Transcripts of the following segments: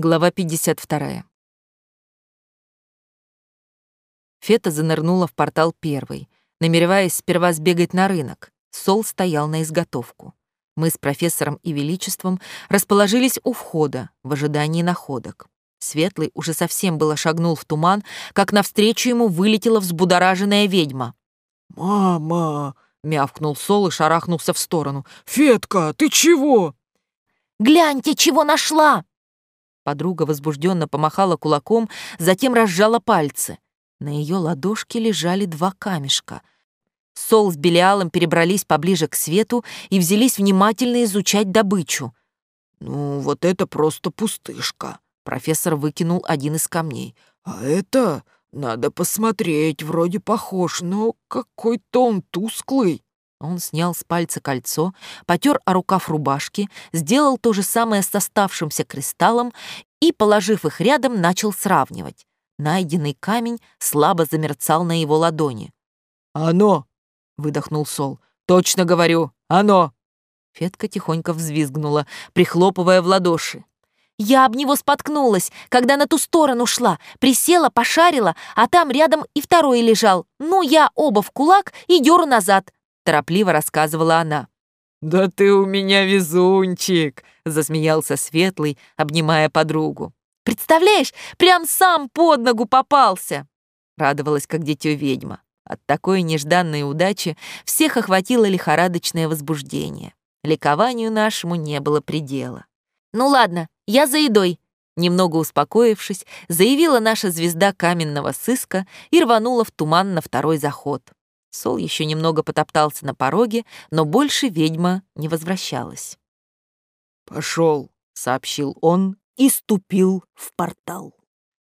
Глава 52. Фета занырнула в портал первой, намереваясь сперва сбегать на рынок. Сол стоял на изготовку. Мы с профессором и Величеством расположились у входа в ожидании находок. Светлый уже совсем было шагнул в туман, как навстречу ему вылетела взбудораженная ведьма. «Мама!» — мявкнул Сол и шарахнулся в сторону. «Фетка, ты чего?» «Гляньте, чего нашла!» Подруга возбужденно помахала кулаком, затем разжала пальцы. На ее ладошке лежали два камешка. Сол с Белиалом перебрались поближе к свету и взялись внимательно изучать добычу. «Ну, вот это просто пустышка», — профессор выкинул один из камней. «А это, надо посмотреть, вроде похож, но какой-то он тусклый». Он снял с пальца кольцо, потер о рукав рубашки, сделал то же самое с оставшимся кристаллом и, положив их рядом, начал сравнивать. Найденный камень слабо замерцал на его ладони. «Оно!» — выдохнул Сол. «Точно говорю, оно!» Фетка тихонько взвизгнула, прихлопывая в ладоши. «Я об него споткнулась, когда на ту сторону шла, присела, пошарила, а там рядом и второй лежал. Ну, я оба в кулак и дёру назад торопливо рассказывала она. «Да ты у меня везунчик!» — засмеялся Светлый, обнимая подругу. «Представляешь, прям сам под ногу попался!» — радовалась, как дитё ведьма. От такой нежданной удачи всех охватило лихорадочное возбуждение. Ликованию нашему не было предела. «Ну ладно, я за едой», Немного успокоившись, заявила наша звезда каменного сыска и рванула в туман на второй заход. Сол еще немного потоптался на пороге, но больше ведьма не возвращалась. «Пошел», — сообщил он и ступил в портал.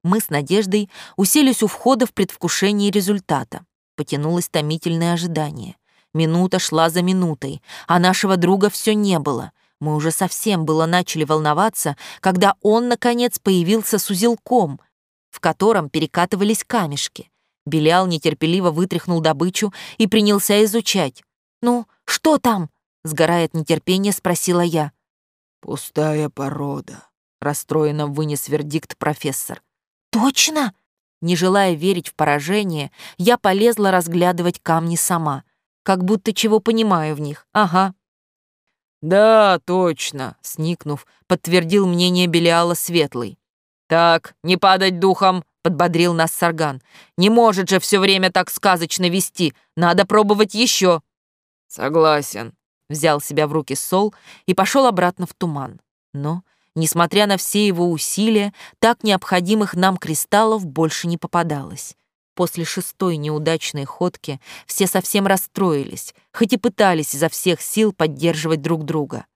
Мы с Надеждой уселись у входа в предвкушении результата. Потянулось томительное ожидание. Минута шла за минутой, а нашего друга все не было. Мы уже совсем было начали волноваться, когда он, наконец, появился с узелком, в котором перекатывались камешки. Белял нетерпеливо вытряхнул добычу и принялся изучать. «Ну, что там?» — сгорая от нетерпения, спросила я. «Пустая порода», — расстроенно вынес вердикт профессор. «Точно?» Не желая верить в поражение, я полезла разглядывать камни сама, как будто чего понимаю в них. Ага. «Да, точно», — сникнув, подтвердил мнение Белиала Светлый. «Так, не падать духом, — подбодрил нас Сарган. «Не может же все время так сказочно вести. Надо пробовать еще». «Согласен», — взял себя в руки Сол и пошел обратно в туман. Но, несмотря на все его усилия, так необходимых нам кристаллов больше не попадалось. После шестой неудачной ходки все совсем расстроились, хоть и пытались изо всех сил поддерживать друг друга.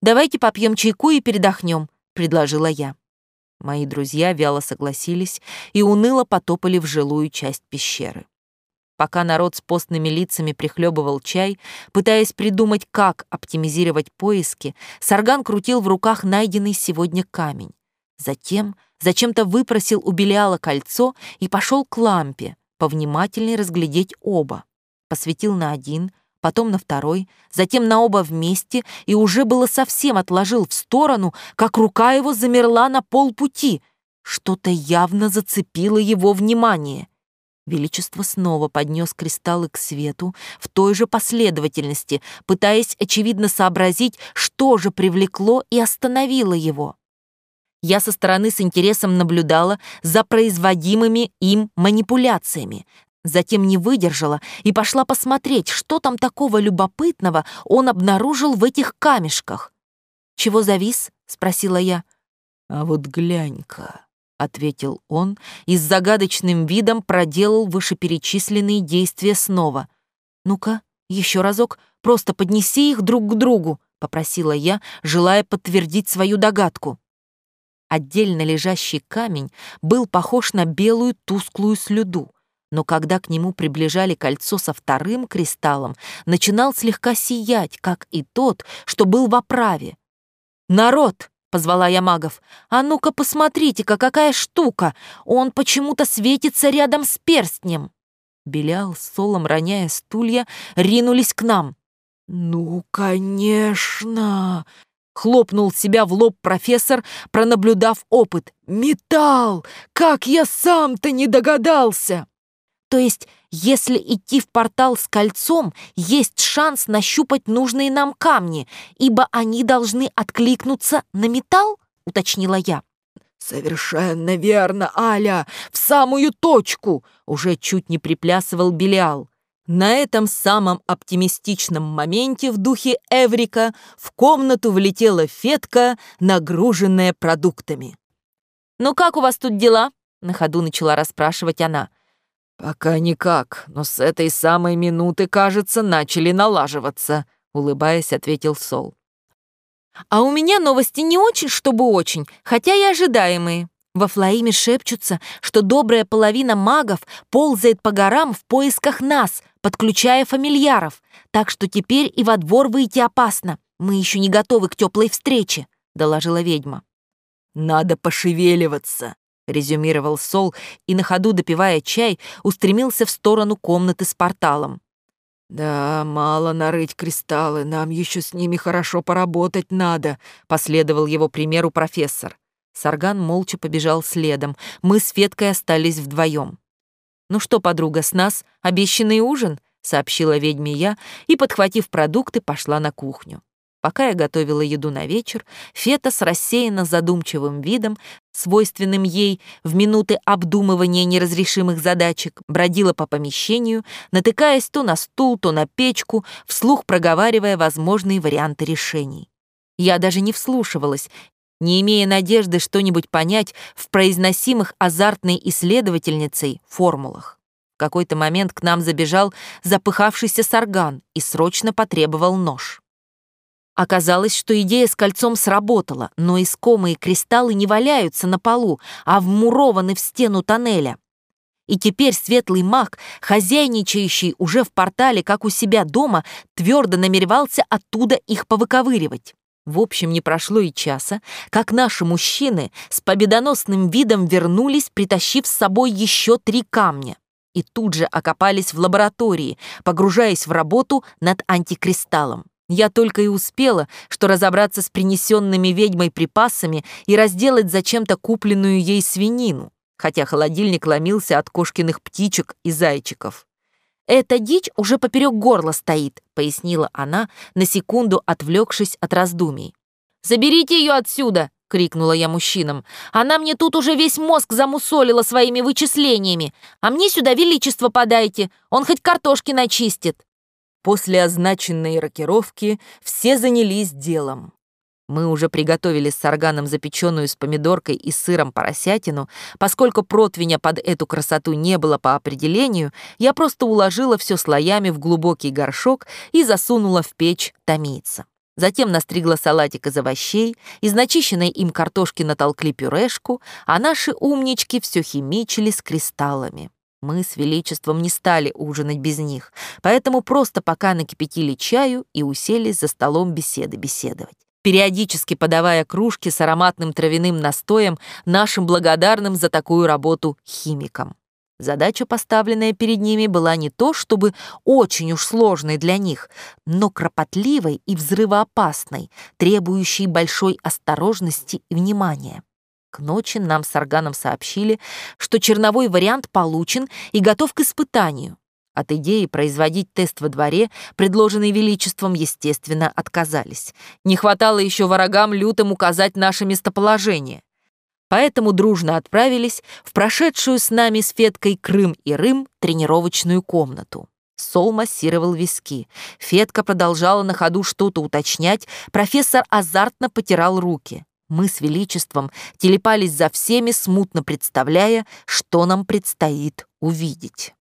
«Давайте попьем чайку и передохнем», — предложила я. Мои друзья вяло согласились и уныло потопали в жилую часть пещеры. Пока народ с постными лицами прихлебывал чай, пытаясь придумать, как оптимизировать поиски, Сарган крутил в руках найденный сегодня камень. Затем зачем-то выпросил у Белиала кольцо и пошел к лампе, повнимательней разглядеть оба. Посветил на один — потом на второй, затем на оба вместе и уже было совсем отложил в сторону, как рука его замерла на полпути. Что-то явно зацепило его внимание. Величество снова поднес кристаллы к свету в той же последовательности, пытаясь, очевидно, сообразить, что же привлекло и остановило его. Я со стороны с интересом наблюдала за производимыми им манипуляциями, Затем не выдержала и пошла посмотреть, что там такого любопытного он обнаружил в этих камешках. «Чего завис?» — спросила я. «А вот глянь-ка», — ответил он и с загадочным видом проделал вышеперечисленные действия снова. «Ну-ка, еще разок, просто поднеси их друг к другу», — попросила я, желая подтвердить свою догадку. Отдельно лежащий камень был похож на белую тусклую слюду но когда к нему приближали кольцо со вторым кристаллом, начинал слегка сиять, как и тот, что был в оправе. «Народ!» — позвала я магов. «А ну-ка посмотрите-ка, какая штука! Он почему-то светится рядом с перстнем!» Белял Солом, роняя стулья, ринулись к нам. «Ну, конечно!» Хлопнул себя в лоб профессор, пронаблюдав опыт. «Металл! Как я сам-то не догадался!» То есть, если идти в портал с кольцом, есть шанс нащупать нужные нам камни, ибо они должны откликнуться на металл, уточнила я. «Совершенно верно, Аля! В самую точку!» Уже чуть не приплясывал Белиал. На этом самом оптимистичном моменте в духе Эврика в комнату влетела Фетка, нагруженная продуктами. «Ну как у вас тут дела?» — на ходу начала расспрашивать она. «Пока никак, но с этой самой минуты, кажется, начали налаживаться», — улыбаясь, ответил Сол. «А у меня новости не очень, чтобы очень, хотя и ожидаемые. Во Флаиме шепчутся, что добрая половина магов ползает по горам в поисках нас, подключая фамильяров, так что теперь и во двор выйти опасно. Мы еще не готовы к теплой встрече», — доложила ведьма. «Надо пошевеливаться», — резюмировал Сол и, на ходу допивая чай, устремился в сторону комнаты с порталом. «Да, мало нарыть кристаллы, нам еще с ними хорошо поработать надо», — последовал его примеру профессор. Сарган молча побежал следом. Мы с Феткой остались вдвоем. «Ну что, подруга, с нас обещанный ужин?» — сообщила ведьме я и, подхватив продукты, пошла на кухню. Пока я готовила еду на вечер, Фета с рассеянно задумчивым видом, свойственным ей в минуты обдумывания неразрешимых задачек, бродила по помещению, натыкаясь то на стул, то на печку, вслух проговаривая возможные варианты решений. Я даже не вслушивалась, не имея надежды что-нибудь понять в произносимых азартной исследовательницей формулах. В какой-то момент к нам забежал запыхавшийся сарган и срочно потребовал нож. Оказалось, что идея с кольцом сработала, но искомые кристаллы не валяются на полу, а вмурованы в стену тоннеля. И теперь светлый маг, хозяйничающий уже в портале, как у себя дома, твердо намеревался оттуда их повыковыривать. В общем, не прошло и часа, как наши мужчины с победоносным видом вернулись, притащив с собой еще три камня. И тут же окопались в лаборатории, погружаясь в работу над антикристаллом. Я только и успела, что разобраться с принесенными ведьмой припасами и разделать зачем-то купленную ей свинину, хотя холодильник ломился от кошкиных птичек и зайчиков. «Эта дичь уже поперек горла стоит», — пояснила она, на секунду отвлекшись от раздумий. «Заберите ее отсюда!» — крикнула я мужчинам. «Она мне тут уже весь мозг замусолила своими вычислениями, а мне сюда величество подайте, он хоть картошки начистит». После означенной рокировки все занялись делом. Мы уже приготовили с сарганом запеченную с помидоркой и сыром поросятину. Поскольку противня под эту красоту не было по определению, я просто уложила все слоями в глубокий горшок и засунула в печь томиться. Затем настригла салатик из овощей, из начищенной им картошки натолкли пюрешку, а наши умнички все химичили с кристаллами. Мы с Величеством не стали ужинать без них, поэтому просто пока накипятили чаю и уселись за столом беседы беседовать периодически подавая кружки с ароматным травяным настоем нашим благодарным за такую работу химикам. Задача, поставленная перед ними, была не то чтобы очень уж сложной для них, но кропотливой и взрывоопасной, требующей большой осторожности и внимания. К ночи нам с Органом сообщили, что черновой вариант получен и готов к испытанию. От идеи производить тест во дворе, предложенный Величеством, естественно, отказались. Не хватало еще врагам лютым указать наше местоположение. Поэтому дружно отправились в прошедшую с нами с Феткой Крым и Рым тренировочную комнату. Сол массировал виски. Фетка продолжала на ходу что-то уточнять, профессор азартно потирал руки. Мы с Величеством телепались за всеми, смутно представляя, что нам предстоит увидеть.